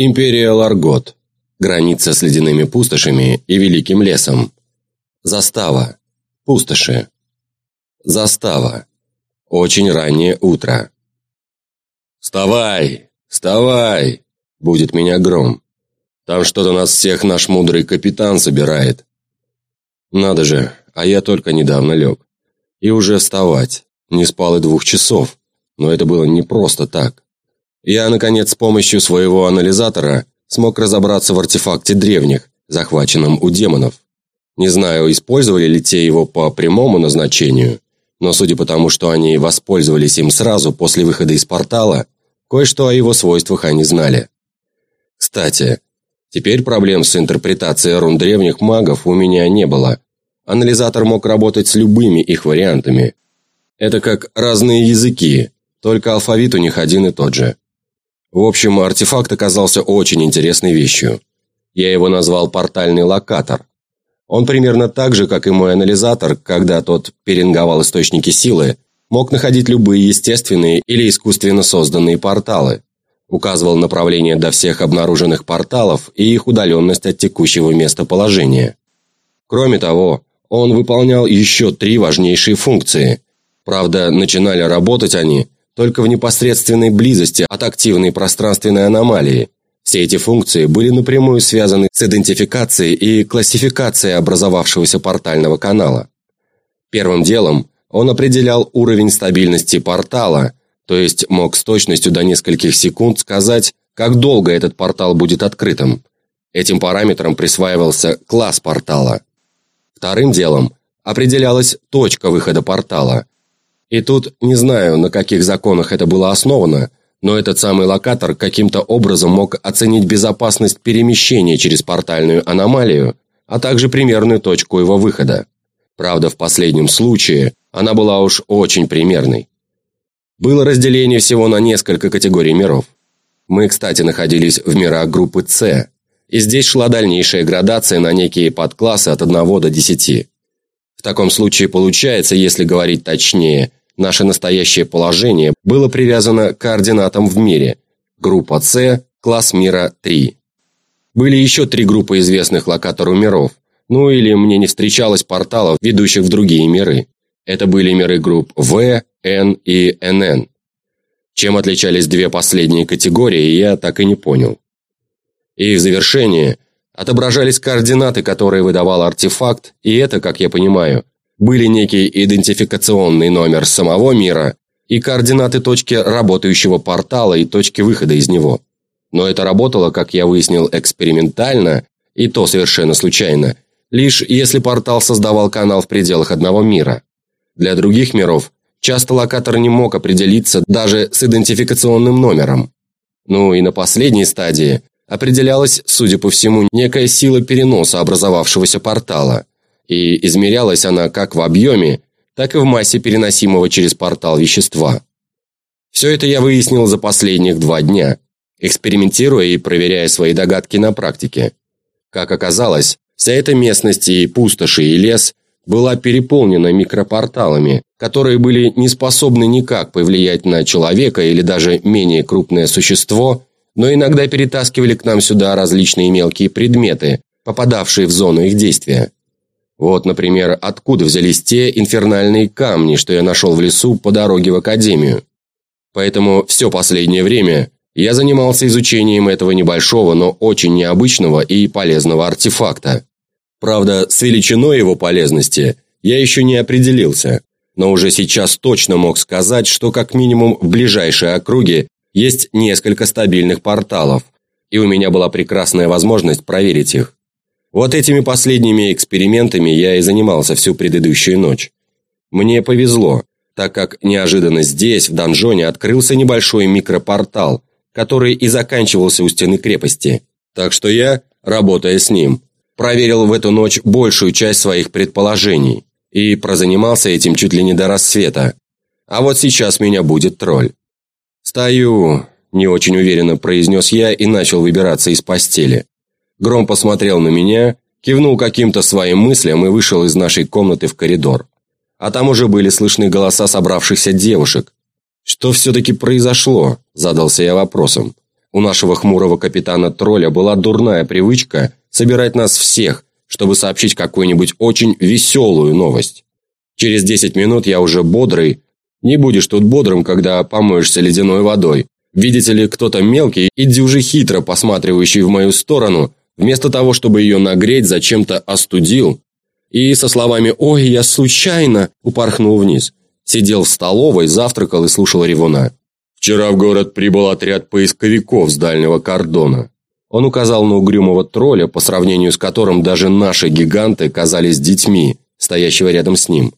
Империя Ларгот. Граница с ледяными пустошами и великим лесом. Застава. Пустоши. Застава. Очень раннее утро. «Вставай! Вставай!» – будет меня гром. «Там что-то нас всех наш мудрый капитан собирает». Надо же, а я только недавно лег. И уже вставать. Не спал и двух часов. Но это было не просто так. Я, наконец, с помощью своего анализатора смог разобраться в артефакте древних, захваченном у демонов. Не знаю, использовали ли те его по прямому назначению, но судя по тому, что они воспользовались им сразу после выхода из портала, кое-что о его свойствах они знали. Кстати, теперь проблем с интерпретацией рун древних магов у меня не было. Анализатор мог работать с любыми их вариантами. Это как разные языки, только алфавит у них один и тот же. В общем, артефакт оказался очень интересной вещью. Я его назвал «портальный локатор». Он примерно так же, как и мой анализатор, когда тот перинговал источники силы, мог находить любые естественные или искусственно созданные порталы, указывал направление до всех обнаруженных порталов и их удаленность от текущего местоположения. Кроме того, он выполнял еще три важнейшие функции. Правда, начинали работать они – только в непосредственной близости от активной пространственной аномалии. Все эти функции были напрямую связаны с идентификацией и классификацией образовавшегося портального канала. Первым делом он определял уровень стабильности портала, то есть мог с точностью до нескольких секунд сказать, как долго этот портал будет открытым. Этим параметром присваивался класс портала. Вторым делом определялась точка выхода портала – и тут не знаю, на каких законах это было основано, но этот самый локатор каким-то образом мог оценить безопасность перемещения через портальную аномалию, а также примерную точку его выхода. Правда, в последнем случае она была уж очень примерной. Было разделение всего на несколько категорий миров. Мы, кстати, находились в мирах группы С, и здесь шла дальнейшая градация на некие подклассы от 1 до 10. В таком случае получается, если говорить точнее, Наше настоящее положение было привязано к координатам в мире. Группа С, класс мира 3. Были еще три группы известных локатору миров. Ну или мне не встречалось порталов, ведущих в другие миры. Это были миры групп В, Н и НН. Чем отличались две последние категории, я так и не понял. И в завершение отображались координаты, которые выдавал артефакт, и это, как я понимаю, были некий идентификационный номер самого мира и координаты точки работающего портала и точки выхода из него. Но это работало, как я выяснил, экспериментально, и то совершенно случайно, лишь если портал создавал канал в пределах одного мира. Для других миров часто локатор не мог определиться даже с идентификационным номером. Ну и на последней стадии определялась, судя по всему, некая сила переноса образовавшегося портала – и измерялась она как в объеме, так и в массе переносимого через портал вещества. Все это я выяснил за последних два дня, экспериментируя и проверяя свои догадки на практике. Как оказалось, вся эта местность и пустоши, и лес была переполнена микропорталами, которые были не способны никак повлиять на человека или даже менее крупное существо, но иногда перетаскивали к нам сюда различные мелкие предметы, попадавшие в зону их действия. Вот, например, откуда взялись те инфернальные камни, что я нашел в лесу по дороге в академию. Поэтому все последнее время я занимался изучением этого небольшого, но очень необычного и полезного артефакта. Правда, с величиной его полезности я еще не определился, но уже сейчас точно мог сказать, что как минимум в ближайшей округе есть несколько стабильных порталов, и у меня была прекрасная возможность проверить их. Вот этими последними экспериментами я и занимался всю предыдущую ночь. Мне повезло, так как неожиданно здесь, в донжоне, открылся небольшой микропортал, который и заканчивался у стены крепости. Так что я, работая с ним, проверил в эту ночь большую часть своих предположений и прозанимался этим чуть ли не до рассвета. А вот сейчас меня будет тролль. «Стою», – не очень уверенно произнес я и начал выбираться из постели. Гром посмотрел на меня, кивнул каким-то своим мыслям и вышел из нашей комнаты в коридор. А там уже были слышны голоса собравшихся девушек. «Что все-таки произошло?» – задался я вопросом. у нашего хмурого капитана-тролля была дурная привычка собирать нас всех, чтобы сообщить какую-нибудь очень веселую новость. Через 10 минут я уже бодрый. Не будешь тут бодрым, когда помоешься ледяной водой. Видите ли, кто-то мелкий и дюжи хитро посматривающий в мою сторону, вместо того, чтобы ее нагреть, зачем-то остудил. И со словами «Ой, я случайно» упорхнул вниз. Сидел в столовой, завтракал и слушал ревуна. Вчера в город прибыл отряд поисковиков с дальнего кордона. Он указал на угрюмого тролля, по сравнению с которым даже наши гиганты казались детьми, стоящего рядом с ним.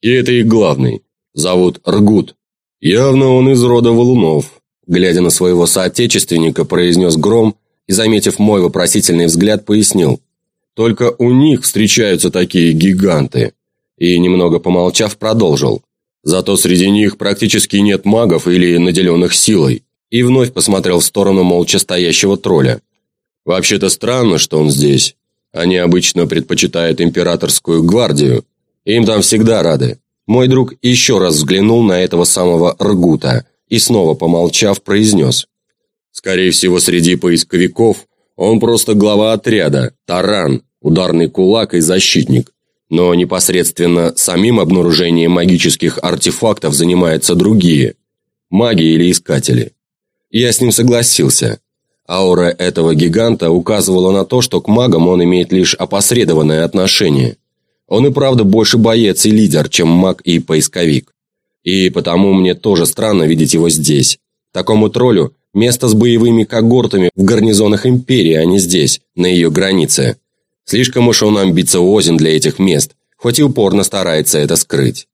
И это их главный. Зовут Ргут. Явно он из рода валунов. Глядя на своего соотечественника, произнес Гром и, заметив мой вопросительный взгляд, пояснил. Только у них встречаются такие гиганты. И, немного помолчав, продолжил. Зато среди них практически нет магов или наделенных силой. И вновь посмотрел в сторону молча стоящего тролля. Вообще-то странно, что он здесь. Они обычно предпочитают императорскую гвардию. Им там всегда рады. Мой друг еще раз взглянул на этого самого Ргута и снова, помолчав, произнес. Скорее всего, среди поисковиков он просто глава отряда, таран, ударный кулак и защитник но непосредственно самим обнаружением магических артефактов занимаются другие – маги или искатели. Я с ним согласился. Аура этого гиганта указывала на то, что к магам он имеет лишь опосредованное отношение. Он и правда больше боец и лидер, чем маг и поисковик. И потому мне тоже странно видеть его здесь. Такому троллю место с боевыми когортами в гарнизонах Империи, а не здесь, на ее границе. Слишком уж он амбициозен для этих мест, хоть и упорно старается это скрыть.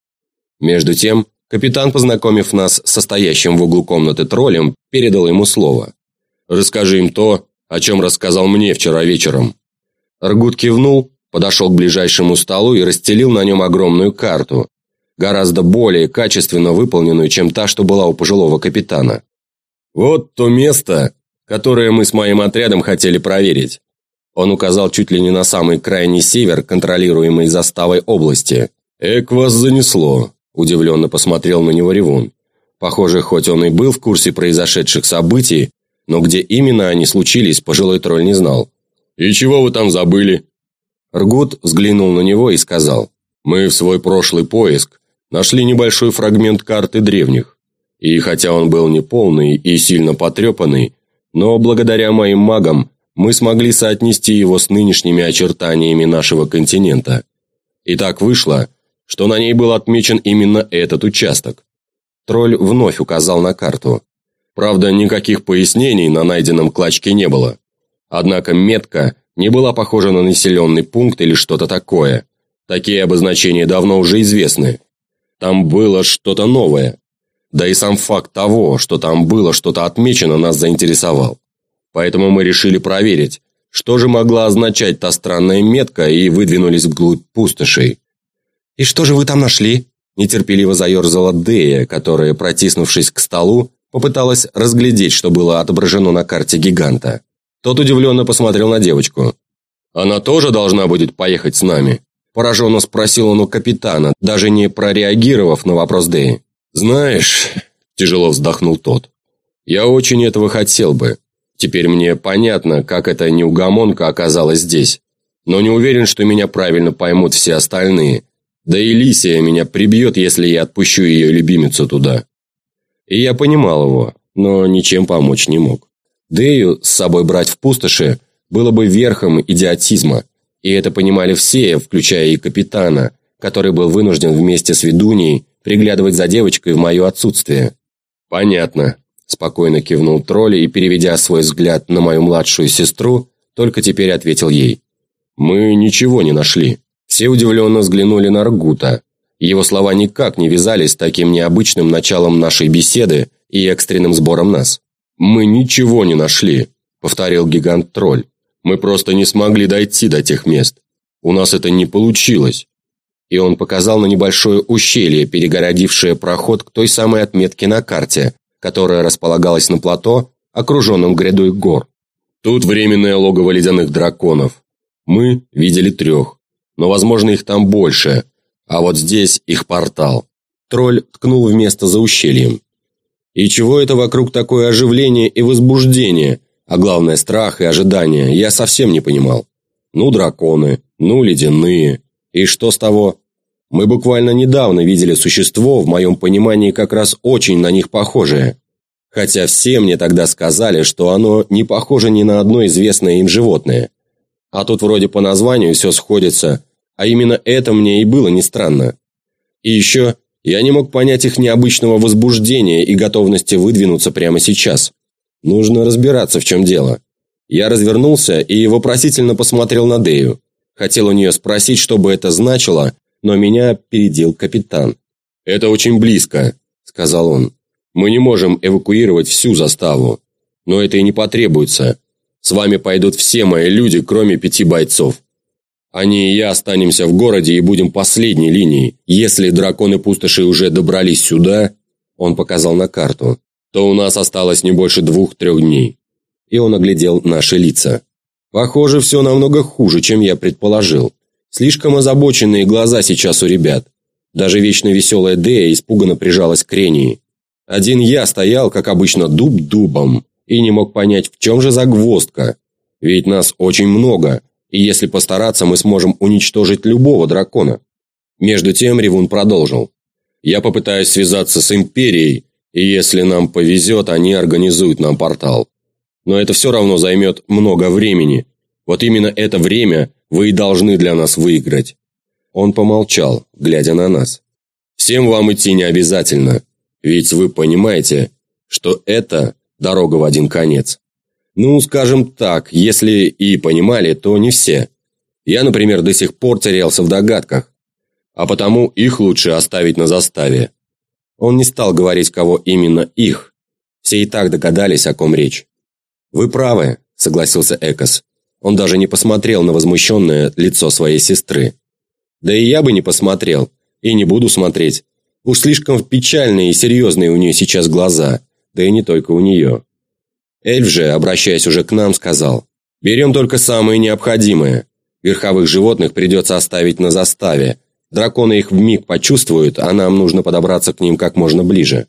Между тем, капитан, познакомив нас с состоящим в углу комнаты троллем, передал ему слово. «Расскажи им то, о чем рассказал мне вчера вечером». Ргут кивнул, подошел к ближайшему столу и расстелил на нем огромную карту, гораздо более качественно выполненную, чем та, что была у пожилого капитана. «Вот то место, которое мы с моим отрядом хотели проверить. Он указал чуть ли не на самый крайний север, контролируемой заставой области. «Эк вас занесло», – удивленно посмотрел на него Ревун. Похоже, хоть он и был в курсе произошедших событий, но где именно они случились, пожилой тролль не знал. «И чего вы там забыли?» Ргут взглянул на него и сказал, «Мы в свой прошлый поиск нашли небольшой фрагмент карты древних. И хотя он был неполный и сильно потрепанный, но благодаря моим магам мы смогли соотнести его с нынешними очертаниями нашего континента. И так вышло, что на ней был отмечен именно этот участок. Тролль вновь указал на карту. Правда, никаких пояснений на найденном клочке не было. Однако метка не была похожа на населенный пункт или что-то такое. Такие обозначения давно уже известны. Там было что-то новое. Да и сам факт того, что там было что-то отмечено, нас заинтересовал. Поэтому мы решили проверить, что же могла означать та странная метка, и выдвинулись вглубь пустошей. «И что же вы там нашли?» Нетерпеливо заерзала Дея, которая, протиснувшись к столу, попыталась разглядеть, что было отображено на карте гиганта. Тот удивленно посмотрел на девочку. «Она тоже должна будет поехать с нами?» Пораженно спросил он у капитана, даже не прореагировав на вопрос Деи. «Знаешь...» – тяжело вздохнул тот. «Я очень этого хотел бы. Теперь мне понятно, как эта неугомонка оказалась здесь. Но не уверен, что меня правильно поймут все остальные. Да и Лисия меня прибьет, если я отпущу ее любимицу туда. И я понимал его, но ничем помочь не мог. Дею с собой брать в пустоши было бы верхом идиотизма, и это понимали все, включая и капитана, который был вынужден вместе с ведуней приглядывать за девочкой в мое отсутствие. «Понятно», Спокойно кивнул тролль и, переведя свой взгляд на мою младшую сестру, только теперь ответил ей. «Мы ничего не нашли». Все удивленно взглянули на Ргута. Его слова никак не вязались с таким необычным началом нашей беседы и экстренным сбором нас. «Мы ничего не нашли», — повторил гигант-тролль. «Мы просто не смогли дойти до тех мест. У нас это не получилось». И он показал на небольшое ущелье, перегородившее проход к той самой отметке на карте, которая располагалась на плато, окруженном грядой гор. Тут временное логово ледяных драконов. Мы видели трех, но, возможно, их там больше, а вот здесь их портал. Тролль ткнул в место за ущельем. И чего это вокруг такое оживление и возбуждение, а главное страх и ожидание, я совсем не понимал. Ну, драконы, ну, ледяные. И что с того? Мы буквально недавно видели существо, в моем понимании, как раз очень на них похожее. Хотя все мне тогда сказали, что оно не похоже ни на одно известное им животное. А тут вроде по названию все сходится, а именно это мне и было не странно. И еще я не мог понять их необычного возбуждения и готовности выдвинуться прямо сейчас. Нужно разбираться, в чем дело. Я развернулся и вопросительно посмотрел на Дею. Хотел у нее спросить, что бы это значило, но меня опередил капитан. «Это очень близко», – сказал он. «Мы не можем эвакуировать всю заставу, но это и не потребуется. С вами пойдут все мои люди, кроме пяти бойцов. Они и я останемся в городе и будем последней линией. Если драконы-пустоши уже добрались сюда, он показал на карту, то у нас осталось не больше двух-трех дней. И он оглядел наши лица. Похоже, все намного хуже, чем я предположил. Слишком озабоченные глаза сейчас у ребят. Даже вечно веселая Дея испуганно прижалась к Рении. Один я стоял, как обычно, дуб дубом, и не мог понять, в чем же загвоздка. Ведь нас очень много, и если постараться, мы сможем уничтожить любого дракона. Между тем Ревун продолжил. Я попытаюсь связаться с Империей, и если нам повезет, они организуют нам портал. Но это все равно займет много времени. Вот именно это время вы и должны для нас выиграть. Он помолчал, глядя на нас. Всем вам идти не обязательно, ведь вы понимаете, что это дорога в один конец. Ну, скажем так, если и понимали, то не все. Я, например, до сих пор терялся в догадках. А потому их лучше оставить на заставе. Он не стал говорить, кого именно их. Все и так догадались, о ком речь. «Вы правы», – согласился Экос. Он даже не посмотрел на возмущенное лицо своей сестры. «Да и я бы не посмотрел, и не буду смотреть. Уж слишком печальные и серьезные у нее сейчас глаза, да и не только у нее». Эльф же, обращаясь уже к нам, сказал, «Берем только самое необходимое. Верховых животных придется оставить на заставе. Драконы их вмиг почувствуют, а нам нужно подобраться к ним как можно ближе».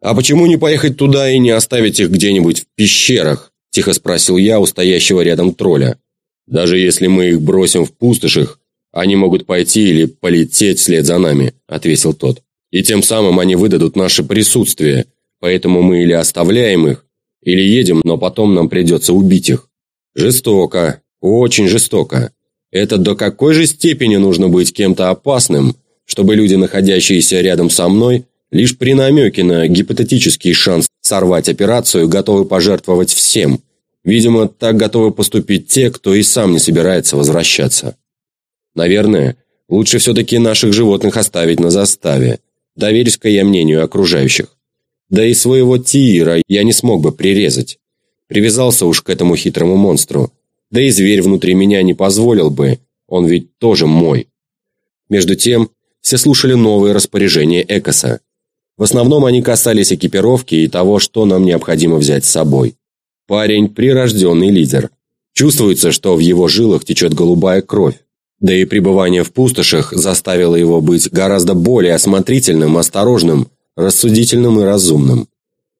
«А почему не поехать туда и не оставить их где-нибудь в пещерах?» – тихо спросил я у стоящего рядом тролля. «Даже если мы их бросим в пустошах, они могут пойти или полететь вслед за нами», – ответил тот. «И тем самым они выдадут наше присутствие, поэтому мы или оставляем их, или едем, но потом нам придется убить их. Жестоко, очень жестоко. Это до какой же степени нужно быть кем-то опасным, чтобы люди, находящиеся рядом со мной, лишь при намеке на гипотетический шанс сорвать операцию, готовы пожертвовать всем. Видимо, так готовы поступить те, кто и сам не собирается возвращаться. Наверное, лучше все-таки наших животных оставить на заставе. Доверюсь-ка я мнению окружающих. Да и своего Тиира я не смог бы прирезать. Привязался уж к этому хитрому монстру. Да и зверь внутри меня не позволил бы, он ведь тоже мой. Между тем, все слушали новые распоряжения Экоса. В основном они касались экипировки и того, что нам необходимо взять с собой. Парень – прирожденный лидер. Чувствуется, что в его жилах течет голубая кровь. Да и пребывание в пустошах заставило его быть гораздо более осмотрительным, осторожным рассудительным и разумным.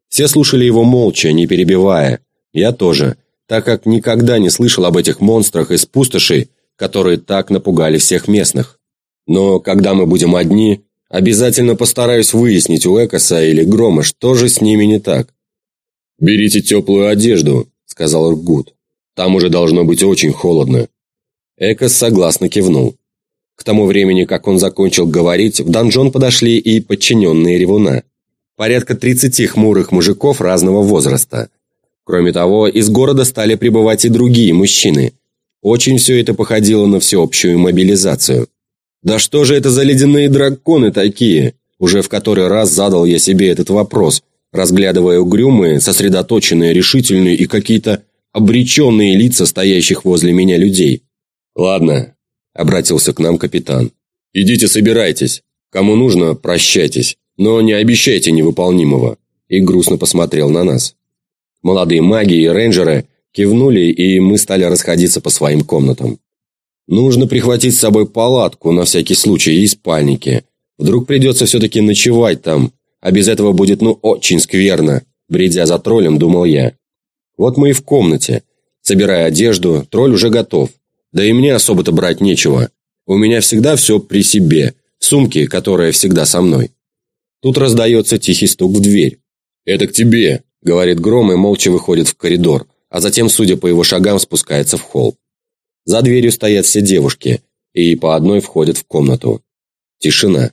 Все слушали его молча, не перебивая. Я тоже, так как никогда не слышал об этих монстрах из пустошей, которые так напугали всех местных. Но когда мы будем одни, обязательно постараюсь выяснить у Экоса или Грома, что же с ними не так. «Берите теплую одежду», — сказал Ргут. «Там уже должно быть очень холодно». Экос согласно кивнул. К тому времени, как он закончил говорить, в донжон подошли и подчиненные ревуна. Порядка 30 хмурых мужиков разного возраста. Кроме того, из города стали прибывать и другие мужчины. Очень все это походило на всеобщую мобилизацию. «Да что же это за ледяные драконы такие?» Уже в который раз задал я себе этот вопрос, разглядывая угрюмые, сосредоточенные, решительные и какие-то обреченные лица стоящих возле меня людей. «Ладно, – обратился к нам капитан. «Идите собирайтесь. Кому нужно, прощайтесь, но не обещайте невыполнимого». И грустно посмотрел на нас. Молодые маги и рейнджеры кивнули, и мы стали расходиться по своим комнатам. Нужно прихватить с собой палатку на всякий случай и спальники. Вдруг придется все-таки ночевать там, А без этого будет ну очень скверно, бредя за троллем, думал я. Вот мы и в комнате. Собирая одежду, тролль уже готов. Да и мне особо-то брать нечего. У меня всегда все при себе, сумки, которая всегда со мной. Тут раздается тихий стук в дверь. «Это к тебе», — говорит Гром и молча выходит в коридор, а затем, судя по его шагам, спускается в холл. За дверью стоят все девушки, и по одной входят в комнату. Тишина.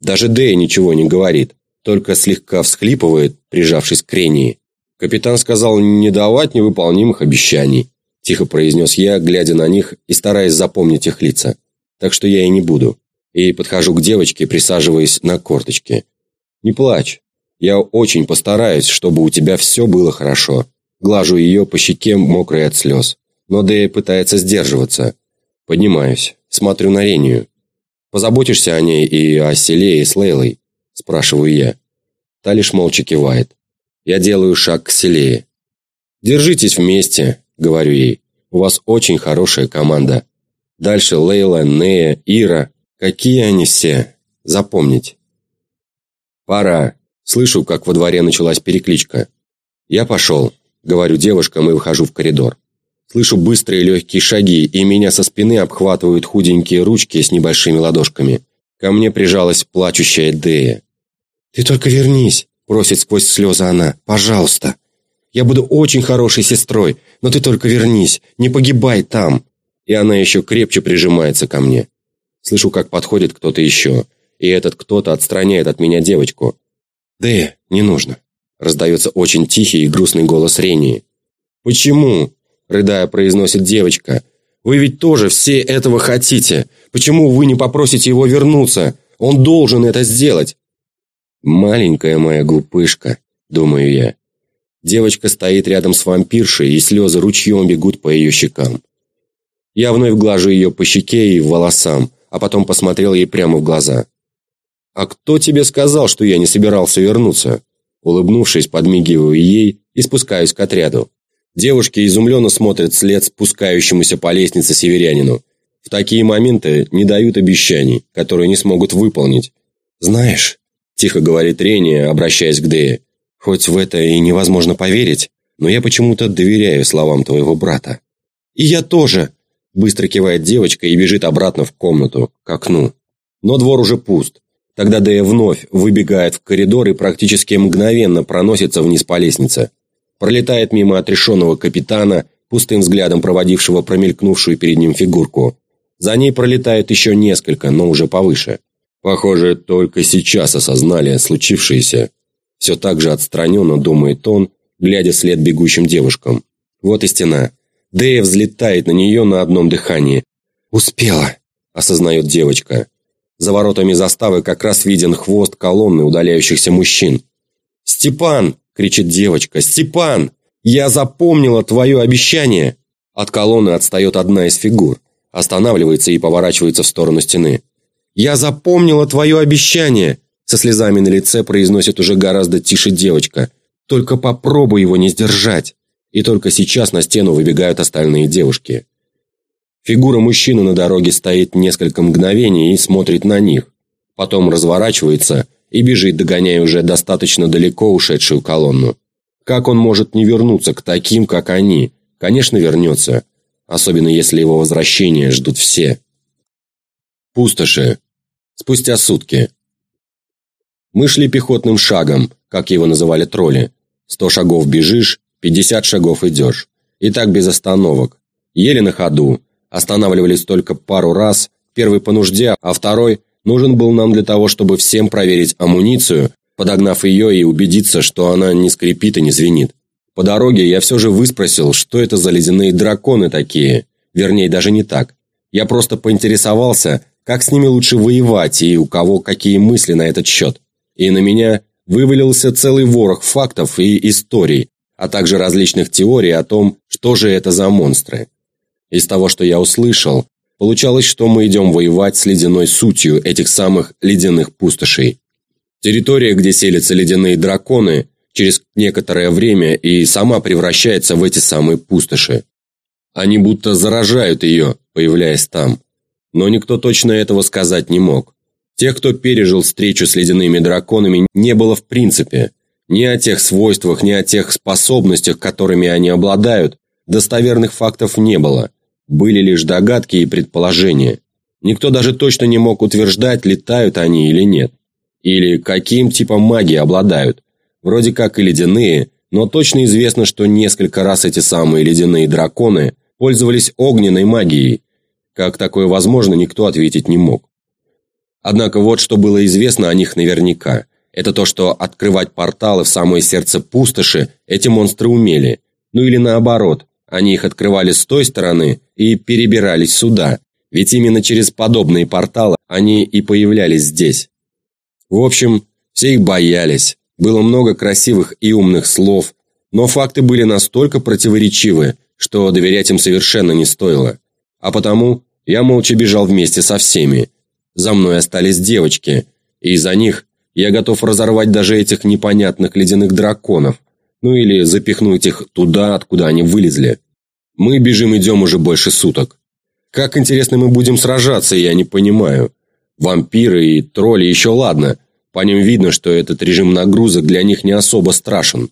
Даже Дэй ничего не говорит, только слегка всхлипывает, прижавшись к Рении. Капитан сказал не давать невыполнимых обещаний, тихо произнес я, глядя на них и стараясь запомнить их лица. Так что я и не буду. И подхожу к девочке, присаживаясь на корточке. Не плачь. Я очень постараюсь, чтобы у тебя все было хорошо. Глажу ее по щеке, мокрой от слез. Но Дэя пытается сдерживаться. Поднимаюсь, смотрю на Рению. «Позаботишься о ней и о селе, и с Лейлой?» Спрашиваю я. Та лишь молча кивает. Я делаю шаг к Селее. «Держитесь вместе», — говорю ей. «У вас очень хорошая команда. Дальше Лейла, Нея, Ира. Какие они все? Запомнить». «Пора». Слышу, как во дворе началась перекличка. «Я пошел», — говорю девушкам и выхожу в коридор. Слышу быстрые легкие шаги, и меня со спины обхватывают худенькие ручки с небольшими ладошками. Ко мне прижалась плачущая Дея. «Ты только вернись», – просит сквозь слезы она. «Пожалуйста. Я буду очень хорошей сестрой, но ты только вернись, не погибай там». И она еще крепче прижимается ко мне. Слышу, как подходит кто-то еще, и этот кто-то отстраняет от меня девочку. «Дея, не нужно», – раздается очень тихий и грустный голос Рении. «Почему?» – рыдая произносит девочка. «Вы ведь тоже все этого хотите. Почему вы не попросите его вернуться? Он должен это сделать. «Маленькая моя глупышка», — думаю я. Девочка стоит рядом с вампиршей, и слезы ручьем бегут по ее щекам. Я вновь глажу ее по щеке и волосам, а потом посмотрел ей прямо в глаза. «А кто тебе сказал, что я не собирался вернуться?» Улыбнувшись, подмигиваю ей и спускаюсь к отряду. Девушки изумленно смотрят вслед спускающемуся по лестнице северянину. В такие моменты не дают обещаний, которые не смогут выполнить. «Знаешь», Тихо говорит Рения, обращаясь к Дее. «Хоть в это и невозможно поверить, но я почему-то доверяю словам твоего брата». «И я тоже!» Быстро кивает девочка и бежит обратно в комнату, к окну. Но двор уже пуст. Тогда Дея вновь выбегает в коридор и практически мгновенно проносится вниз по лестнице. Пролетает мимо отрешенного капитана, пустым взглядом проводившего промелькнувшую перед ним фигурку. За ней пролетает еще несколько, но уже повыше. Похоже, только сейчас осознали случившееся. Все так же отстраненно думает он, глядя вслед бегущим девушкам. Вот и стена. Дэя взлетает на нее на одном дыхании. «Успела!» – осознает девочка. За воротами заставы как раз виден хвост колонны удаляющихся мужчин. «Степан!» – кричит девочка. «Степан! Я запомнила твое обещание!» От колонны отстает одна из фигур. Останавливается и поворачивается в сторону стены. «Я запомнила твое обещание!» Со слезами на лице произносит уже гораздо тише девочка. «Только попробуй его не сдержать!» И только сейчас на стену выбегают остальные девушки. Фигура мужчины на дороге стоит несколько мгновений и смотрит на них. Потом разворачивается и бежит, догоняя уже достаточно далеко ушедшую колонну. Как он может не вернуться к таким, как они? Конечно, вернется. Особенно если его возвращение ждут все. Пустоши. Спустя сутки. Мы шли пехотным шагом, как его называли тролли. Сто шагов бежишь, пятьдесят шагов идешь. И так без остановок. Еле на ходу. Останавливались только пару раз. Первый по нужде, а второй нужен был нам для того, чтобы всем проверить амуницию, подогнав ее и убедиться, что она не скрипит и не звенит. По дороге я все же выспросил, что это за ледяные драконы такие. Вернее, даже не так. Я просто поинтересовался, как с ними лучше воевать и у кого какие мысли на этот счет. И на меня вывалился целый ворох фактов и историй, а также различных теорий о том, что же это за монстры. Из того, что я услышал, получалось, что мы идем воевать с ледяной сутью этих самых ледяных пустошей. Территория, где селятся ледяные драконы, через некоторое время и сама превращается в эти самые пустоши. Они будто заражают ее, появляясь там но никто точно этого сказать не мог. Тех, кто пережил встречу с ледяными драконами, не было в принципе. Ни о тех свойствах, ни о тех способностях, которыми они обладают, достоверных фактов не было. Были лишь догадки и предположения. Никто даже точно не мог утверждать, летают они или нет. Или каким типом магии обладают. Вроде как и ледяные, но точно известно, что несколько раз эти самые ледяные драконы пользовались огненной магией. Как такое возможно, никто ответить не мог. Однако вот что было известно о них наверняка. Это то, что открывать порталы в самое сердце пустоши эти монстры умели. Ну или наоборот, они их открывали с той стороны и перебирались сюда, ведь именно через подобные порталы они и появлялись здесь. В общем, все их боялись, было много красивых и умных слов, но факты были настолько противоречивы, что доверять им совершенно не стоило. А потому я молча бежал вместе со всеми. За мной остались девочки, и из-за них я готов разорвать даже этих непонятных ледяных драконов, ну или запихнуть их туда, откуда они вылезли. Мы бежим идем уже больше суток. Как интересно мы будем сражаться, я не понимаю. Вампиры и тролли еще ладно. По ним видно, что этот режим нагрузок для них не особо страшен.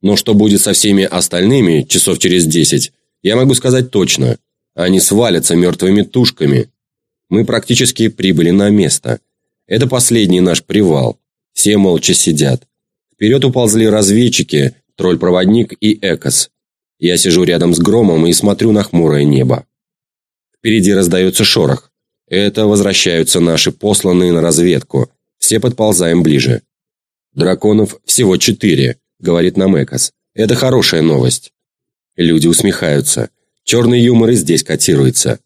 Но что будет со всеми остальными часов через десять, я могу сказать точно. Они свалятся мертвыми тушками. Мы практически прибыли на место. Это последний наш привал. Все молча сидят. Вперед уползли разведчики, тролль-проводник и Экос. Я сижу рядом с громом и смотрю на хмурое небо. Впереди раздается шорох. Это возвращаются наши посланные на разведку. Все подползаем ближе. «Драконов всего четыре», — говорит нам Экос. «Это хорошая новость». Люди усмехаются. Черный юмор и здесь котируется.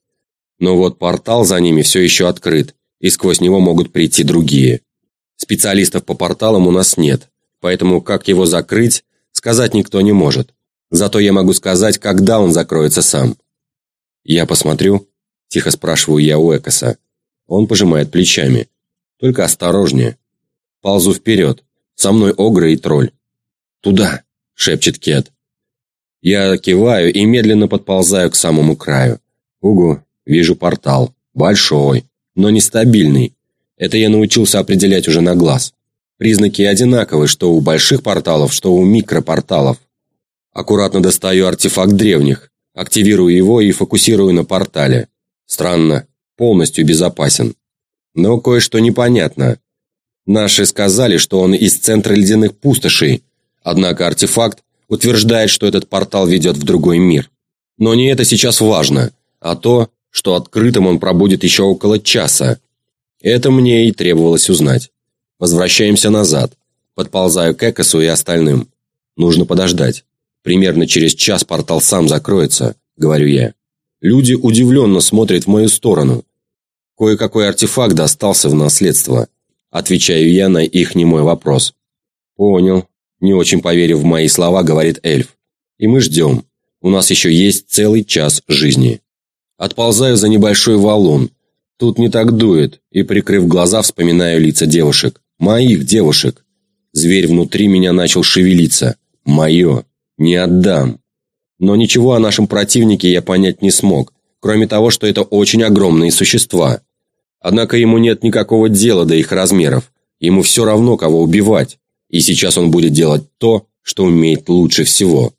Но вот портал за ними все еще открыт, и сквозь него могут прийти другие. Специалистов по порталам у нас нет, поэтому как его закрыть, сказать никто не может. Зато я могу сказать, когда он закроется сам. Я посмотрю, тихо спрашиваю я у Экоса. Он пожимает плечами. Только осторожнее. Ползу вперед. Со мной Огра и тролль. «Туда!» – шепчет Кет. Я киваю и медленно подползаю к самому краю. Угу, вижу портал. Большой, но нестабильный. Это я научился определять уже на глаз. Признаки одинаковы, что у больших порталов, что у микропорталов. Аккуратно достаю артефакт древних, активирую его и фокусирую на портале. Странно, полностью безопасен. Но кое-что непонятно. Наши сказали, что он из центра ледяных пустошей, однако артефакт утверждает, что этот портал ведет в другой мир. Но не это сейчас важно, а то, что открытым он пробудет еще около часа. Это мне и требовалось узнать. Возвращаемся назад. Подползаю к Экосу и остальным. Нужно подождать. Примерно через час портал сам закроется, говорю я. Люди удивленно смотрят в мою сторону. Кое-какой артефакт достался в наследство. Отвечаю я на их немой вопрос. Понял. Не очень поверив в мои слова, говорит эльф. И мы ждем. У нас еще есть целый час жизни. Отползаю за небольшой валун. Тут не так дует, и, прикрыв глаза, вспоминаю лица девушек. Моих девушек. Зверь внутри меня начал шевелиться. Мое. Не отдам. Но ничего о нашем противнике я понять не смог, кроме того, что это очень огромные существа. Однако ему нет никакого дела до их размеров. Ему все равно, кого убивать. И сейчас он будет делать то, что умеет лучше всего.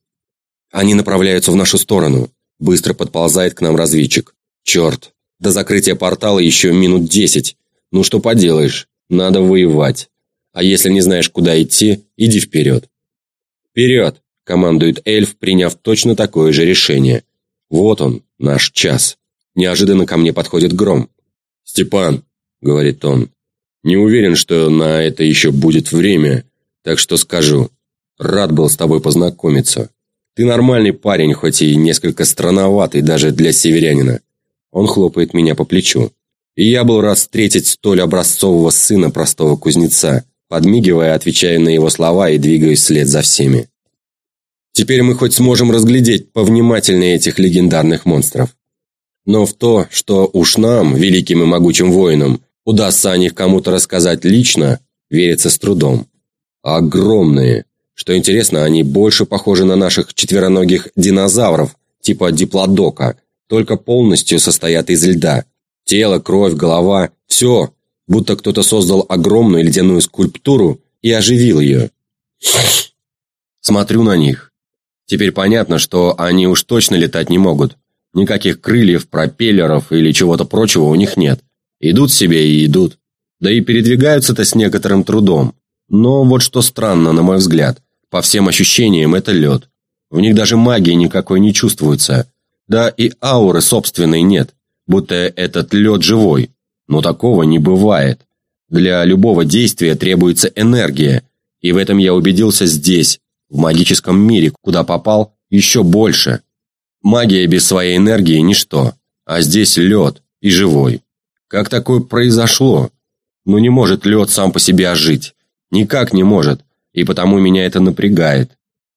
Они направляются в нашу сторону. Быстро подползает к нам разведчик. Черт, до закрытия портала еще минут десять. Ну что поделаешь, надо воевать. А если не знаешь, куда идти, иди вперед. Вперед! Командует эльф, приняв точно такое же решение. Вот он, наш час. Неожиданно ко мне подходит гром. «Степан», — говорит он, — «не уверен, что на это еще будет время, так что скажу. Рад был с тобой познакомиться. Ты нормальный парень, хоть и несколько странноватый даже для северянина». Он хлопает меня по плечу. И я был рад встретить столь образцового сына простого кузнеца, подмигивая, отвечая на его слова и двигаясь вслед за всеми. Теперь мы хоть сможем разглядеть повнимательнее этих легендарных монстров. Но в то, что уж нам, великим и могучим воинам, удастся о них кому-то рассказать лично, верится с трудом. Огромные. Что интересно, они больше похожи на наших четвероногих динозавров, типа диплодока, только полностью состоят из льда. Тело, кровь, голова – все. будто кто-то создал огромную ледяную скульптуру и оживил ее. Смотрю на них. Теперь понятно, что они уж точно летать не могут. Никаких крыльев, пропеллеров или чего-то прочего у них нет. Идут себе и идут. Да и передвигаются-то с некоторым трудом. Но вот что странно, на мой взгляд. По всем ощущениям, это лед. В них даже магии никакой не чувствуется. Да и ауры собственной нет. Будто этот лед живой. Но такого не бывает. Для любого действия требуется энергия. И в этом я убедился здесь, в магическом мире, куда попал, еще больше. Магия без своей энергии – ничто. А здесь лед и живой. Как такое произошло? Ну не может лед сам по себе ожить. Никак не может. И потому меня это напрягает.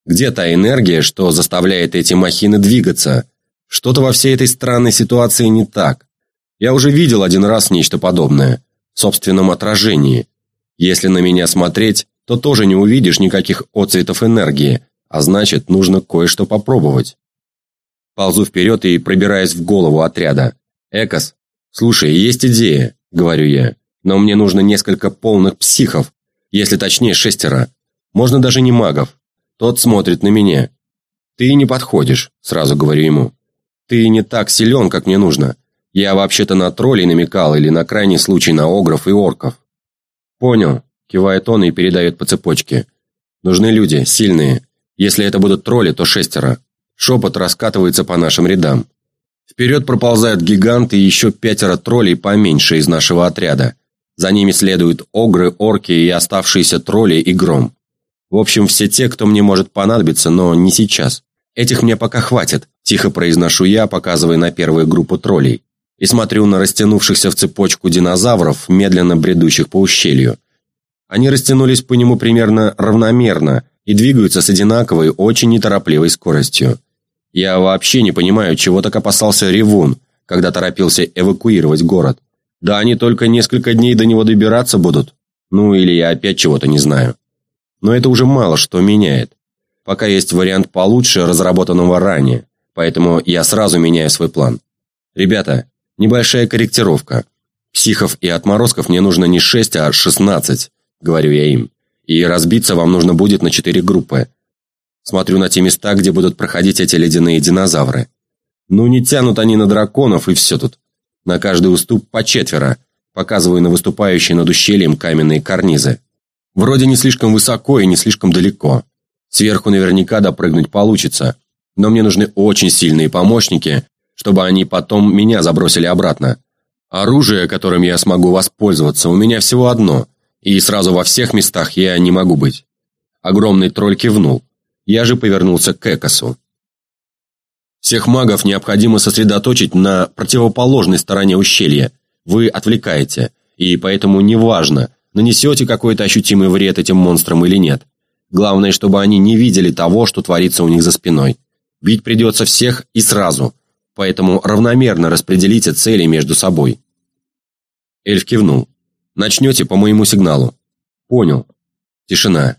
Где та энергия, что заставляет эти махины двигаться? Что-то во всей этой странной ситуации не так. Я уже видел один раз нечто подобное. В собственном отражении. Если на меня смотреть, то тоже не увидишь никаких отцветов энергии, а значит, нужно кое-что попробовать. Ползу вперед и пробираюсь в голову отряда. «Экос, слушай, есть идея», — говорю я, «но мне нужно несколько полных психов, если точнее шестеро. Можно даже не магов. Тот смотрит на меня. «Ты не подходишь», — сразу говорю ему. «Ты не так силен, как мне нужно. Я вообще-то на троллей намекал или на крайний случай на огров и орков». «Понял», Кивает он и передает по цепочке. Нужны люди, сильные. Если это будут тролли, то шестеро. Шепот раскатывается по нашим рядам. Вперед проползают гиганты и еще пятеро троллей поменьше из нашего отряда. За ними следуют огры, орки и оставшиеся тролли и гром. В общем, все те, кто мне может понадобиться, но не сейчас. Этих мне пока хватит, тихо произношу я, показывая на первую группу троллей. И смотрю на растянувшихся в цепочку динозавров, медленно бредущих по ущелью. Они растянулись по нему примерно равномерно и двигаются с одинаковой, очень неторопливой скоростью. Я вообще не понимаю, чего так опасался Ревун, когда торопился эвакуировать город. Да они только несколько дней до него добираться будут. Ну или я опять чего-то не знаю. Но это уже мало что меняет. Пока есть вариант получше разработанного ранее, поэтому я сразу меняю свой план. Ребята, небольшая корректировка. Психов и отморозков мне нужно не 6, а 16. – говорю я им. «И разбиться вам нужно будет на четыре группы. Смотрю на те места, где будут проходить эти ледяные динозавры. Ну, не тянут они на драконов, и все тут. На каждый уступ по четверо. Показываю на выступающие над ущельем каменные карнизы. Вроде не слишком высоко и не слишком далеко. Сверху наверняка допрыгнуть получится. Но мне нужны очень сильные помощники, чтобы они потом меня забросили обратно. Оружие, которым я смогу воспользоваться, у меня всего одно – и сразу во всех местах я не могу быть. Огромный тролль кивнул. Я же повернулся к Экосу. Всех магов необходимо сосредоточить на противоположной стороне ущелья. Вы отвлекаете, и поэтому неважно, нанесете какой-то ощутимый вред этим монстрам или нет. Главное, чтобы они не видели того, что творится у них за спиной. Бить придется всех и сразу, поэтому равномерно распределите цели между собой. Эльф кивнул. Начнете по моему сигналу». «Понял». Тишина.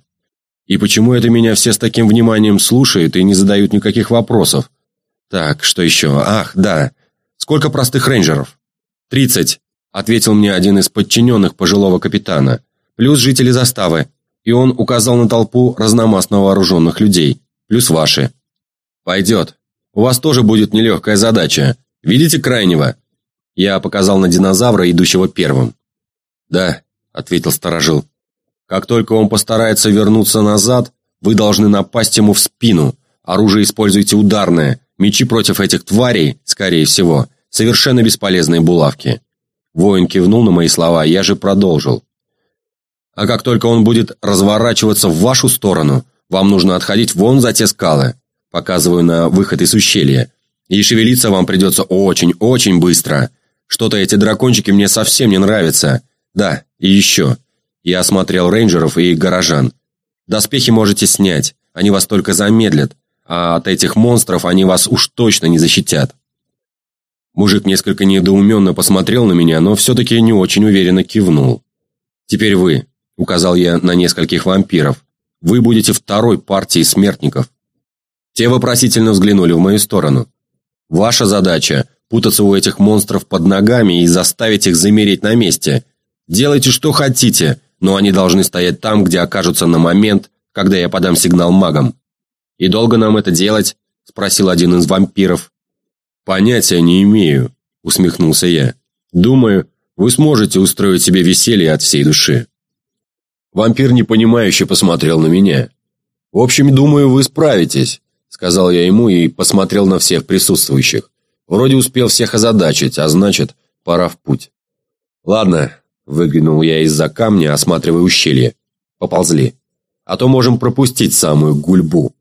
«И почему это меня все с таким вниманием слушают и не задают никаких вопросов?» «Так, что еще? Ах, да. Сколько простых рейнджеров?» «Тридцать», — ответил мне один из подчиненных пожилого капитана. «Плюс жители заставы». И он указал на толпу разномастно вооруженных людей. «Плюс ваши». «Пойдет. У вас тоже будет нелегкая задача. Видите крайнего?» Я показал на динозавра, идущего первым. «Да», — ответил сторожил. «Как только он постарается вернуться назад, вы должны напасть ему в спину. Оружие используйте ударное. Мечи против этих тварей, скорее всего, совершенно бесполезные булавки». Воин кивнул на мои слова, я же продолжил. «А как только он будет разворачиваться в вашу сторону, вам нужно отходить вон за те скалы», показываю на выход из ущелья. «И шевелиться вам придется очень-очень быстро. Что-то эти дракончики мне совсем не нравятся. Да, и еще. Я осмотрел рейнджеров и горожан. Доспехи можете снять, они вас только замедлят, а от этих монстров они вас уж точно не защитят. Мужик несколько недоуменно посмотрел на меня, но все-таки не очень уверенно кивнул. «Теперь вы», — указал я на нескольких вампиров, — «вы будете второй партией смертников». Те вопросительно взглянули в мою сторону. «Ваша задача — путаться у этих монстров под ногами и заставить их замереть на месте. Делайте, что хотите, но они должны стоять там, где окажутся на момент, когда я подам сигнал магам. И долго нам это делать? Спросил один из вампиров. Понятия не имею, усмехнулся я. Думаю, вы сможете устроить себе веселье от всей души. Вампир непонимающе посмотрел на меня. «В общем, думаю, вы справитесь», – сказал я ему и посмотрел на всех присутствующих. Вроде успел всех озадачить, а значит, пора в путь. «Ладно», – выглянул я из-за камня, осматривая ущелье. «Поползли. А то можем пропустить самую гульбу».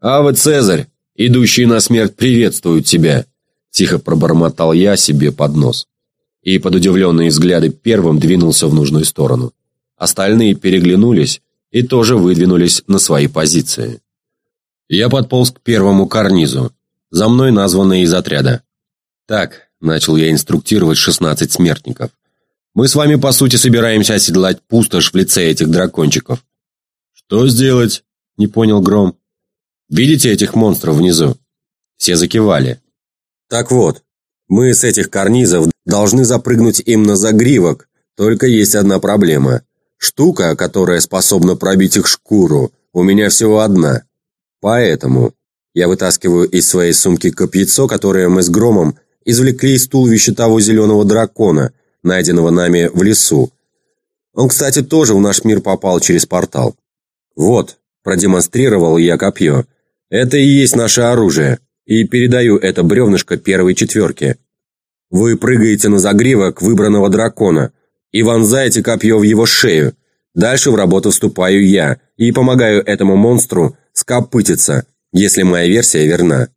«Ава, Цезарь! Идущие на смерть приветствуют тебя!» – тихо пробормотал я себе под нос. И под удивленные взгляды первым двинулся в нужную сторону. Остальные переглянулись и тоже выдвинулись на свои позиции. Я подполз к первому карнизу, за мной названные из отряда. «Так», – начал я инструктировать шестнадцать смертников, «мы с вами, по сути, собираемся оседлать пустошь в лице этих дракончиков». «Что сделать?» – не понял Гром. «Видите этих монстров внизу?» Все закивали. «Так вот, мы с этих карнизов должны запрыгнуть им на загривок, только есть одна проблема. Штука, которая способна пробить их шкуру, у меня всего одна. Поэтому я вытаскиваю из своей сумки копьецо, которое мы с Громом извлекли из туловища того зеленого дракона, найденного нами в лесу. Он, кстати, тоже в наш мир попал через портал. Вот, продемонстрировал я копье. Это и есть наше оружие. И передаю это бревнышко первой четверке. Вы прыгаете на загривок выбранного дракона – и вонзаете копье в его шею. Дальше в работу вступаю я и помогаю этому монстру скопытиться, если моя версия верна.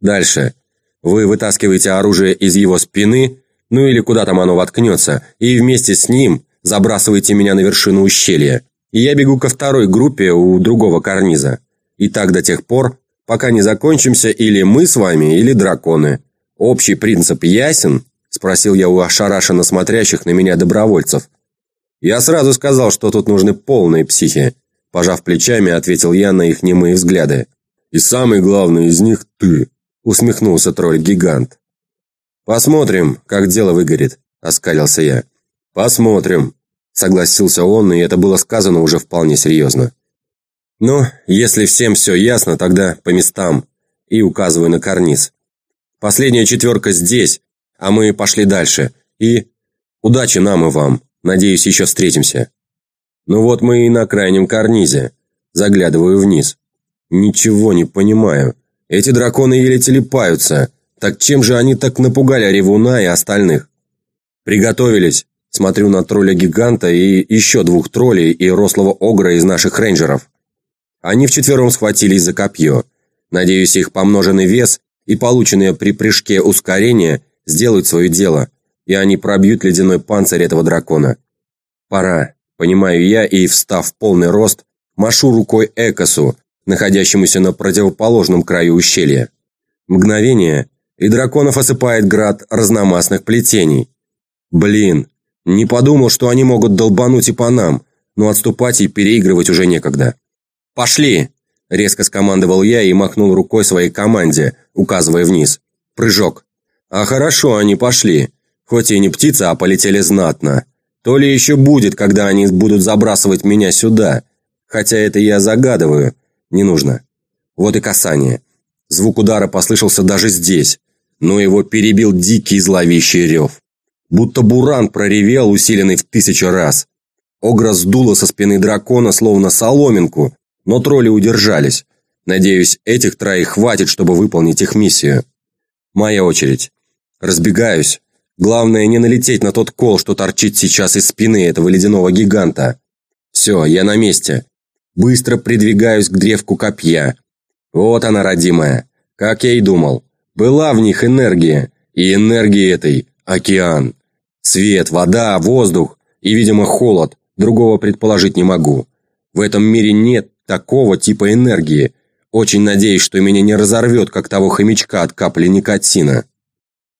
Дальше. Вы вытаскиваете оружие из его спины, ну или куда там оно воткнется, и вместе с ним забрасываете меня на вершину ущелья. И я бегу ко второй группе у другого карниза. И так до тех пор, пока не закончимся или мы с вами, или драконы. Общий принцип ясен? – спросил я у ошарашенно смотрящих на меня добровольцев. «Я сразу сказал, что тут нужны полные психи», – пожав плечами, ответил я на их немые взгляды. «И самый главный из них – ты», – усмехнулся тролль-гигант. «Посмотрим, как дело выгорит», – оскалился я. «Посмотрим», – согласился он, и это было сказано уже вполне серьезно. «Ну, если всем все ясно, тогда по местам», – и указываю на карниз. «Последняя четверка здесь, а мы пошли дальше. И удачи нам и вам. Надеюсь, еще встретимся. Ну вот мы и на крайнем карнизе. Заглядываю вниз. Ничего не понимаю. Эти драконы еле телепаются. Так чем же они так напугали Ревуна и остальных? Приготовились. Смотрю на тролля-гиганта и еще двух троллей и рослого огра из наших рейнджеров. Они вчетвером схватились за копье. Надеюсь, их помноженный вес и полученное при прыжке ускорение сделают свое дело, и они пробьют ледяной панцирь этого дракона. Пора, понимаю я, и, встав в полный рост, машу рукой Экосу, находящемуся на противоположном краю ущелья. Мгновение, и драконов осыпает град разномастных плетений. Блин, не подумал, что они могут долбануть и по нам, но отступать и переигрывать уже некогда. «Пошли!» – резко скомандовал я и махнул рукой своей команде, указывая вниз. «Прыжок!» А хорошо они пошли. Хоть и не птицы, а полетели знатно. То ли еще будет, когда они будут забрасывать меня сюда. Хотя это я загадываю. Не нужно. Вот и касание. Звук удара послышался даже здесь. Но его перебил дикий зловещий рев. Будто буран проревел, усиленный в тысячу раз. Огра сдуло со спины дракона, словно соломинку, но тролли удержались. Надеюсь, этих троих хватит, чтобы выполнить их миссию. Моя очередь. Разбегаюсь. Главное не налететь на тот кол, что торчит сейчас из спины этого ледяного гиганта. Все, я на месте. Быстро придвигаюсь к древку копья. Вот она, родимая. Как я и думал. Была в них энергия. И энергии этой – океан. Свет, вода, воздух и, видимо, холод. Другого предположить не могу. В этом мире нет такого типа энергии. Очень надеюсь, что меня не разорвет, как того хомячка от капли никотина.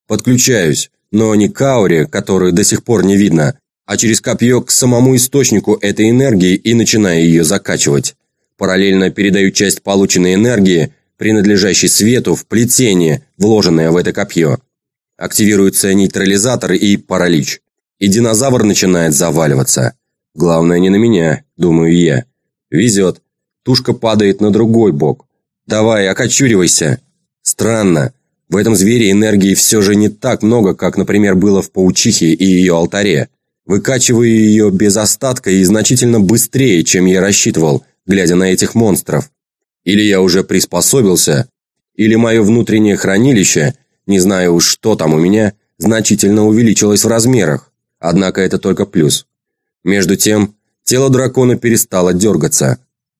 Подключаюсь, но не к ауре, которую до сих пор не видно, а через копье к самому источнику этой энергии и начинаю ее закачивать. Параллельно передаю часть полученной энергии, принадлежащей свету, в плетение, вложенное в это копье. Активируется нейтрализатор и паралич. и динозавр начинает заваливаться. Главное не на меня, думаю я. Везет. Тушка падает на другой бок. Давай, окочуривайся. Странно. В этом звере энергии все же не так много, как, например, было в паучихе и ее алтаре. Выкачиваю ее без остатка и значительно быстрее, чем я рассчитывал, глядя на этих монстров. Или я уже приспособился, или мое внутреннее хранилище, не знаю уж что там у меня, значительно увеличилось в размерах. Однако это только плюс. Между тем, тело дракона перестало дергаться.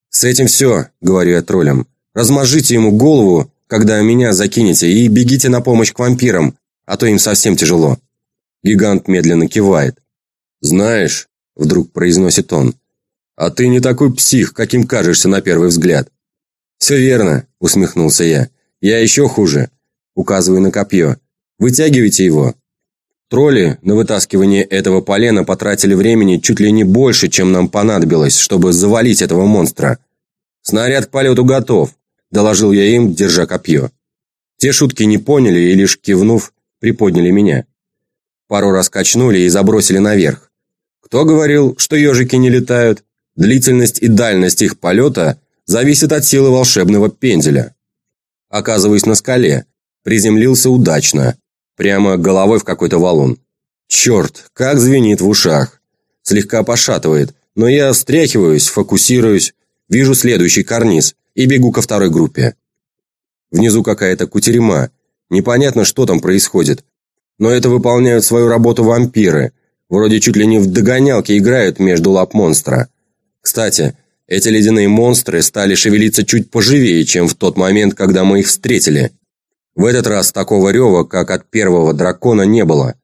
«С этим все», — говорю я троллям. «Размажите ему голову, когда меня закинете, и бегите на помощь к вампирам, а то им совсем тяжело». Гигант медленно кивает. «Знаешь», — вдруг произносит он, «а ты не такой псих, каким кажешься на первый взгляд». «Все верно», — усмехнулся я. «Я еще хуже», — указываю на копье. «Вытягивайте его». Тролли на вытаскивание этого полена потратили времени чуть ли не больше, чем нам понадобилось, чтобы завалить этого монстра. «Снаряд к полету готов», – доложил я им, держа копье. Те шутки не поняли и лишь кивнув, приподняли меня. Пару раз качнули и забросили наверх. Кто говорил, что ежики не летают? Длительность и дальность их полета зависит от силы волшебного пенделя. Оказываюсь на скале. Приземлился удачно. Прямо головой в какой-то валун. Черт, как звенит в ушах. Слегка пошатывает, но я встряхиваюсь, фокусируюсь, вижу следующий карниз и бегу ко второй группе. Внизу какая-то кутерьма. Непонятно, что там происходит. Но это выполняют свою работу вампиры. Вроде чуть ли не в догонялке играют между лап монстра. Кстати, эти ледяные монстры стали шевелиться чуть поживее, чем в тот момент, когда мы их встретили. В этот раз такого рева, как от первого дракона, не было.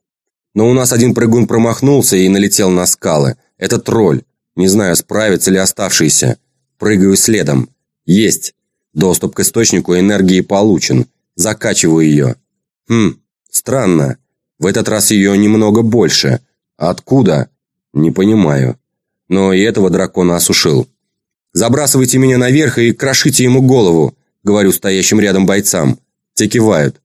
Но у нас один прыгун промахнулся и налетел на скалы. Это тролль. Не знаю, справится ли оставшийся. Прыгаю следом. Есть. Доступ к источнику энергии получен. Закачиваю ее. Хм, странно. В этот раз ее немного больше. Откуда? Не понимаю. Но и этого дракона осушил. «Забрасывайте меня наверх и крошите ему голову», говорю стоящим рядом бойцам. Те кивают.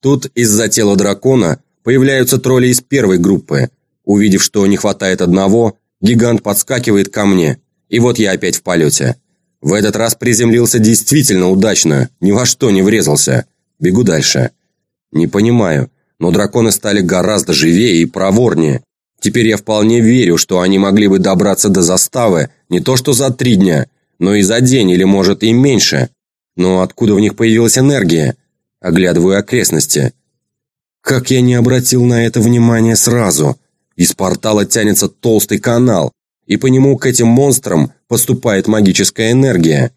Тут из-за тела дракона появляются тролли из первой группы. Увидев, что не хватает одного, гигант подскакивает ко мне. И вот я опять в полете. В этот раз приземлился действительно удачно, ни во что не врезался. Бегу дальше. Не понимаю, но драконы стали гораздо живее и проворнее. Теперь я вполне верю, что они могли бы добраться до заставы не то что за три дня, но и за день или, может, и меньше. Но откуда в них появилась энергия? оглядываю окрестности. Как я не обратил на это внимание сразу? Из портала тянется толстый канал, и по нему к этим монстрам поступает магическая энергия.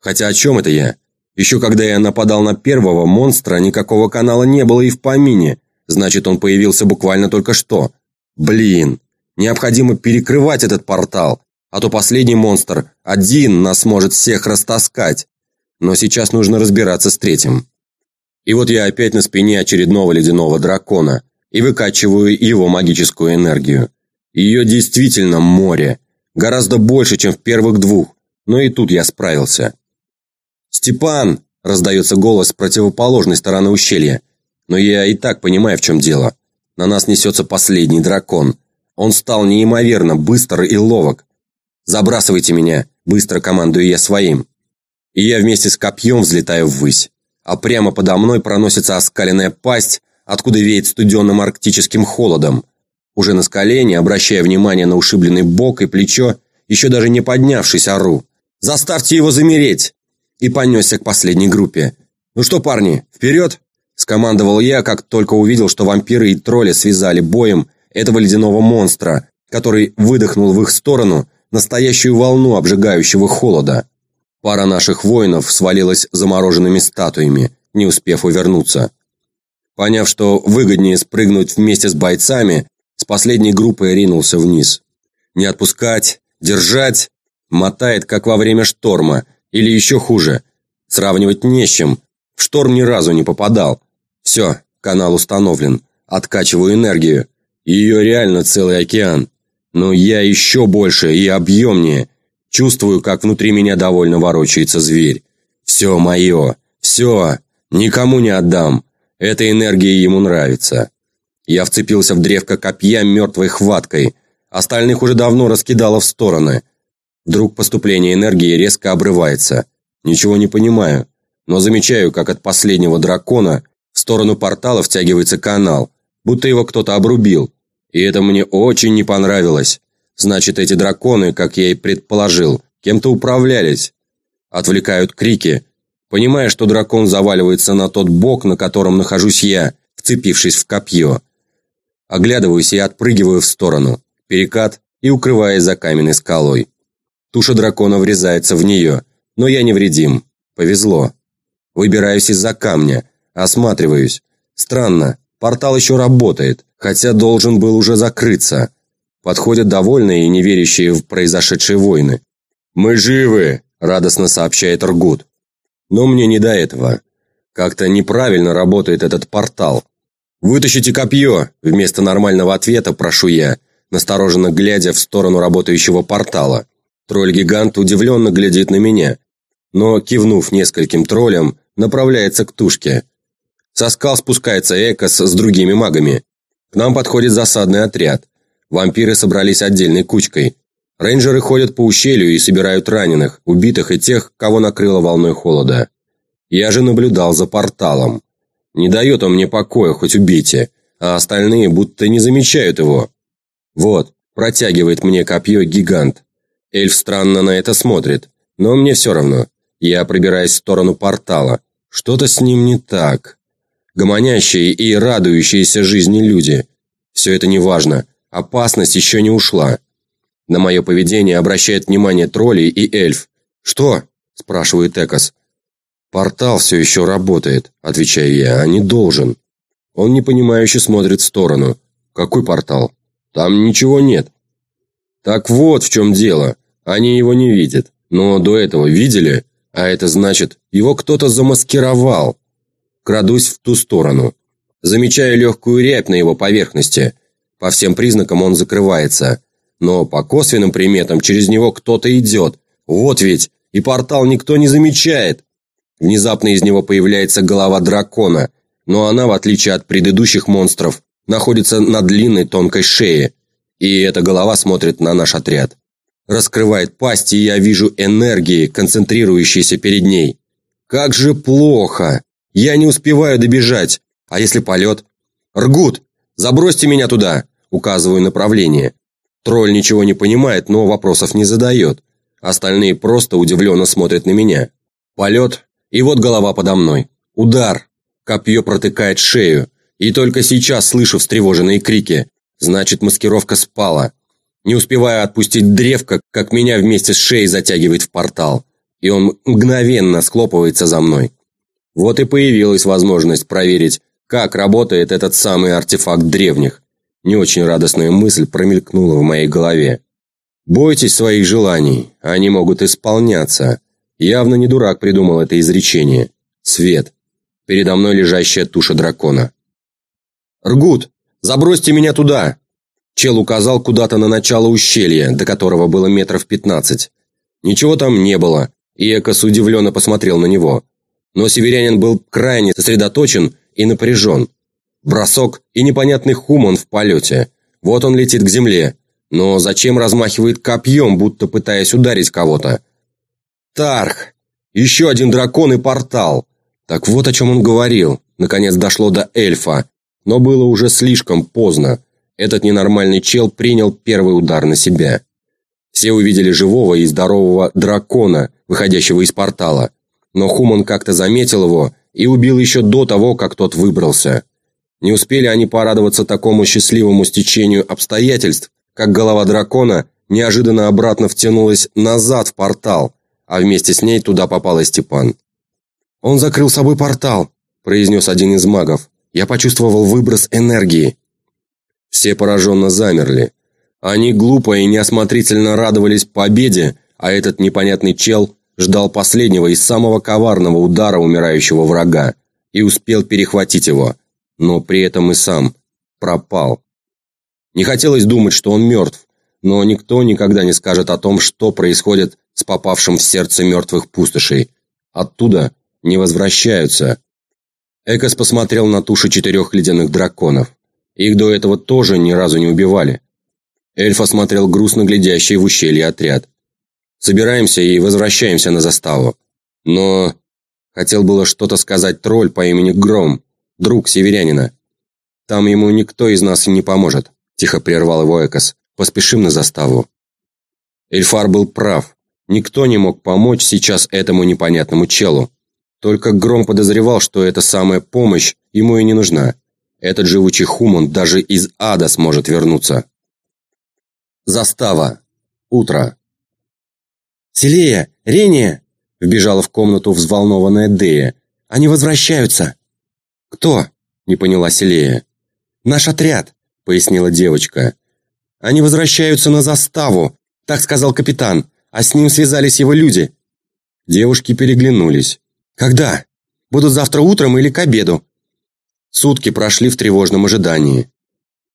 Хотя о чем это я? Еще когда я нападал на первого монстра, никакого канала не было и в помине, значит он появился буквально только что. Блин, необходимо перекрывать этот портал, а то последний монстр один нас может всех растаскать. Но сейчас нужно разбираться с третьим. И вот я опять на спине очередного ледяного дракона и выкачиваю его магическую энергию. Ее действительно море. Гораздо больше, чем в первых двух. Но и тут я справился. «Степан!» – раздается голос с противоположной стороны ущелья. Но я и так понимаю, в чем дело. На нас несется последний дракон. Он стал неимоверно быстр и ловок. «Забрасывайте меня!» – быстро командую я своим. И я вместе с копьем взлетаю ввысь а прямо подо мной проносится оскаленная пасть, откуда веет студенным арктическим холодом. Уже на скале, обращая внимания на ушибленный бок и плечо, еще даже не поднявшись, ору. «Заставьте его замереть!» И понесся к последней группе. «Ну что, парни, вперед!» Скомандовал я, как только увидел, что вампиры и тролли связали боем этого ледяного монстра, который выдохнул в их сторону настоящую волну обжигающего холода. Пара наших воинов свалилась замороженными статуями, не успев увернуться. Поняв, что выгоднее спрыгнуть вместе с бойцами, с последней группой ринулся вниз. Не отпускать, держать, мотает, как во время шторма, или еще хуже. Сравнивать не с чем, в шторм ни разу не попадал. Все, канал установлен, откачиваю энергию. Ее реально целый океан. Но я еще больше и объемнее, Чувствую, как внутри меня довольно ворочается зверь. Все мое, все, никому не отдам. Эта энергия ему нравится. Я вцепился в древко копья мертвой хваткой. Остальных уже давно раскидало в стороны. Вдруг поступление энергии резко обрывается. Ничего не понимаю, но замечаю, как от последнего дракона сторону портала втягивается канал, будто его кто-то обрубил. И это мне очень не понравилось. Значит, эти драконы, как я и предположил, кем-то управлялись. Отвлекают крики. Понимая, что дракон заваливается на тот бок, на котором нахожусь я, вцепившись в копье. Оглядываюсь и отпрыгиваю в сторону. Перекат и укрываясь за каменной скалой. Туша дракона врезается в нее, но я невредим. Повезло. Выбираюсь из-за камня, осматриваюсь. Странно, портал еще работает, хотя должен был уже закрыться. Подходят довольные и не верящие в произошедшие войны. «Мы живы!» – радостно сообщает Ргут. Но мне не до этого. Как-то неправильно работает этот портал. «Вытащите копье!» – вместо нормального ответа прошу я, настороженно глядя в сторону работающего портала. Тролль-гигант удивленно глядит на меня, но, кивнув нескольким троллям, направляется к тушке. Со скал спускается Экос с другими магами. К нам подходит засадный отряд. Вампиры собрались отдельной кучкой. Рейнджеры ходят по ущелью и собирают раненых, убитых и тех, кого накрыло волной холода. Я же наблюдал за порталом. Не дает он мне покоя, хоть убейте, а остальные будто не замечают его. Вот, протягивает мне копье гигант. Эльф странно на это смотрит, но мне все равно. Я пробираюсь в сторону портала. Что-то с ним не так. Гомонящие и радующиеся жизни люди. Все это неважно. Опасность еще не ушла. На мое поведение обращает внимание тролли и эльф. «Что?» – спрашивает Экос. «Портал все еще работает», – отвечаю я, – «а не должен». Он непонимающе смотрит в сторону. «Какой портал? Там ничего нет». «Так вот в чем дело. Они его не видят. Но до этого видели, а это значит, его кто-то замаскировал». Крадусь в ту сторону. Замечаю легкую рябь на его поверхности – по всем признакам он закрывается. Но по косвенным приметам через него кто-то идет. Вот ведь, и портал никто не замечает. Внезапно из него появляется голова дракона, но она, в отличие от предыдущих монстров, находится на длинной тонкой шее. И эта голова смотрит на наш отряд. Раскрывает пасть, и я вижу энергии, концентрирующиеся перед ней. Как же плохо! Я не успеваю добежать. А если полет? Ргут, «Забросьте меня туда!» – указываю направление. Тролль ничего не понимает, но вопросов не задает. Остальные просто удивленно смотрят на меня. Полет, и вот голова подо мной. Удар. Копье протыкает шею. И только сейчас слышу встревоженные крики. Значит, маскировка спала. Не успеваю отпустить древко, как меня вместе с шеей затягивает в портал. И он мгновенно склопывается за мной. Вот и появилась возможность проверить, как работает этот самый артефакт древних? Не очень радостная мысль промелькнула в моей голове. Бойтесь своих желаний, они могут исполняться. Явно не дурак придумал это изречение. Свет. Передо мной лежащая туша дракона. «Ргут, забросьте меня туда!» Чел указал куда-то на начало ущелья, до которого было метров пятнадцать. Ничего там не было, и Экос удивленно посмотрел на него. Но северянин был крайне сосредоточен и напряжен. Бросок и непонятный хуман в полете. Вот он летит к земле. Но зачем размахивает копьем, будто пытаясь ударить кого-то? Тарх! Еще один дракон и портал. Так вот о чем он говорил. Наконец дошло до эльфа. Но было уже слишком поздно. Этот ненормальный чел принял первый удар на себя. Все увидели живого и здорового дракона, выходящего из портала. Но Хуман как-то заметил его и убил еще до того, как тот выбрался. Не успели они порадоваться такому счастливому стечению обстоятельств, как голова дракона неожиданно обратно втянулась назад в портал, а вместе с ней туда попал и Степан. «Он закрыл собой портал», – произнес один из магов. «Я почувствовал выброс энергии». Все пораженно замерли. Они глупо и неосмотрительно радовались победе, а этот непонятный чел ждал последнего и самого коварного удара умирающего врага и успел перехватить его, но при этом и сам пропал. Не хотелось думать, что он мертв, но никто никогда не скажет о том, что происходит с попавшим в сердце мертвых пустошей. Оттуда не возвращаются. Экос посмотрел на туши четырех ледяных драконов. Их до этого тоже ни разу не убивали. Эльф осмотрел грустно глядящий в ущелье отряд. Собираемся и возвращаемся на заставу. Но... Хотел было что-то сказать тролль по имени Гром, друг северянина. Там ему никто из нас не поможет, тихо прервал его Экос. Поспешим на заставу. Эльфар был прав. Никто не мог помочь сейчас этому непонятному челу. Только Гром подозревал, что эта самая помощь ему и не нужна. Этот живучий хуман даже из ада сможет вернуться. Застава. Утро. «Селея! Рения!» – вбежала в комнату взволнованная Дея. «Они возвращаются!» «Кто?» – не поняла Селея. «Наш отряд», – пояснила девочка. «Они возвращаются на заставу, так сказал капитан, а с ним связались его люди». Девушки переглянулись. «Когда? Будут завтра утром или к обеду?» Сутки прошли в тревожном ожидании.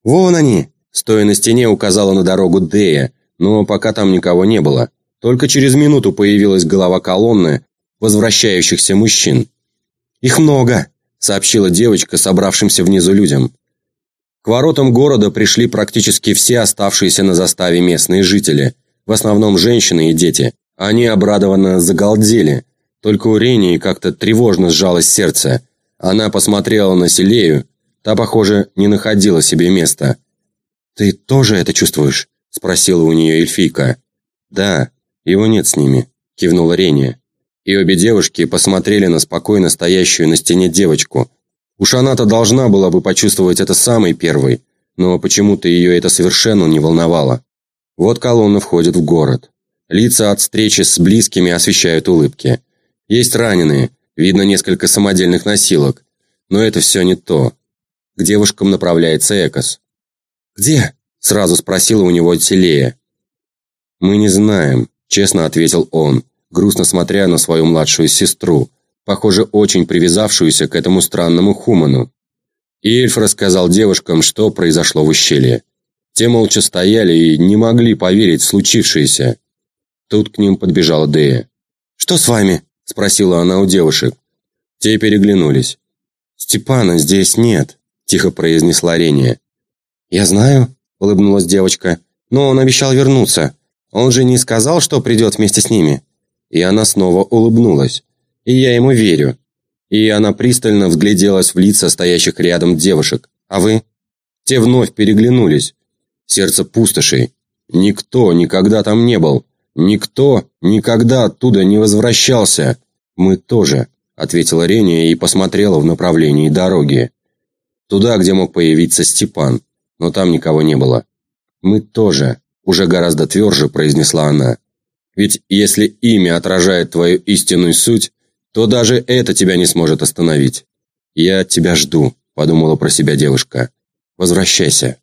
«Вон они!» Стоя на стене, указала на дорогу Дея, но пока там никого не было. Только через минуту появилась голова колонны возвращающихся мужчин. «Их много!» – сообщила девочка собравшимся внизу людям. К воротам города пришли практически все оставшиеся на заставе местные жители, в основном женщины и дети. Они обрадованно загалдели, только у Рении как-то тревожно сжалось сердце. Она посмотрела на Селею, та, похоже, не находила себе места. «Ты тоже это чувствуешь?» – спросила у нее эльфийка. «Да, его нет с ними», – кивнула Рения. И обе девушки посмотрели на спокойно стоящую на стене девочку. Уж она-то должна была бы почувствовать это самой первой, но почему-то ее это совершенно не волновало. Вот колонна входит в город. Лица от встречи с близкими освещают улыбки. Есть раненые, видно несколько самодельных носилок. Но это все не то. К девушкам направляется Экос. «Где?» – сразу спросила у него Телея. «Мы не знаем», – честно ответил он, грустно смотря на свою младшую сестру, похоже, очень привязавшуюся к этому странному хуману. И эльф рассказал девушкам, что произошло в ущелье. Те молча стояли и не могли поверить в случившееся. Тут к ним подбежала Дея. «Что с вами?» – спросила она у девушек. Те переглянулись. «Степана здесь нет», – тихо произнесла Рения. «Я знаю», – улыбнулась девочка, – «но он обещал вернуться. Он же не сказал, что придет вместе с ними». И она снова улыбнулась. «И я ему верю». И она пристально взгляделась в лица стоящих рядом девушек. «А вы?» Те вновь переглянулись. Сердце пустошей. Никто никогда там не был. Никто никогда оттуда не возвращался. Мы тоже, ответила Реня и посмотрела в направлении дороги. Туда, где мог появиться Степан но там никого не было. «Мы тоже», – уже гораздо тверже произнесла она. «Ведь если имя отражает твою истинную суть, то даже это тебя не сможет остановить. Я тебя жду», – подумала про себя девушка. «Возвращайся».